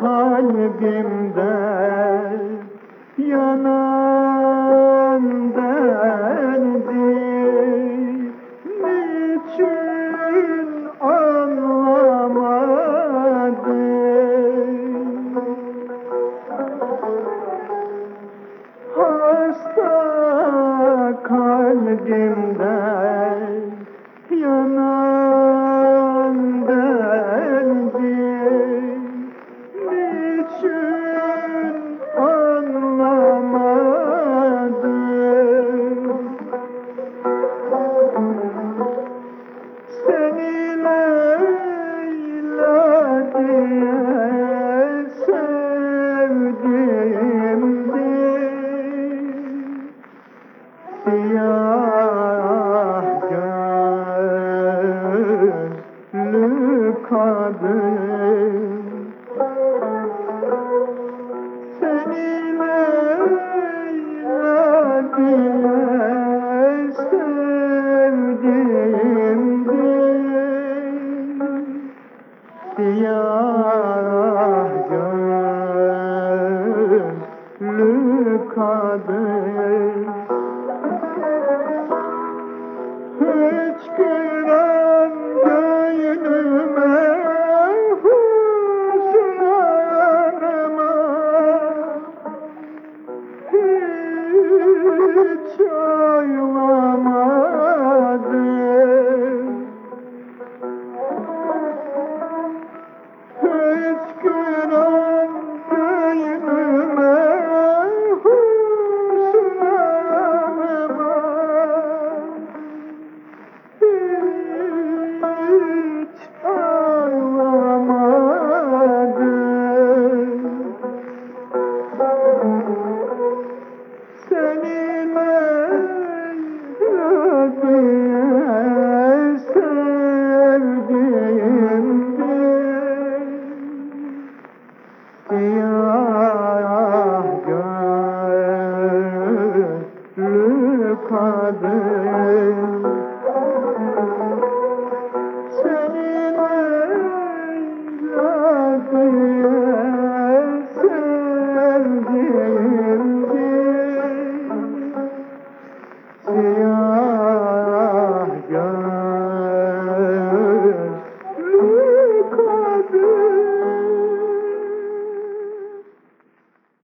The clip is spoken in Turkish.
Kalbimde kalbimde yanan derdim Niçin anlamadım? Seni Leyla Siyah gözlü kadın Let's go.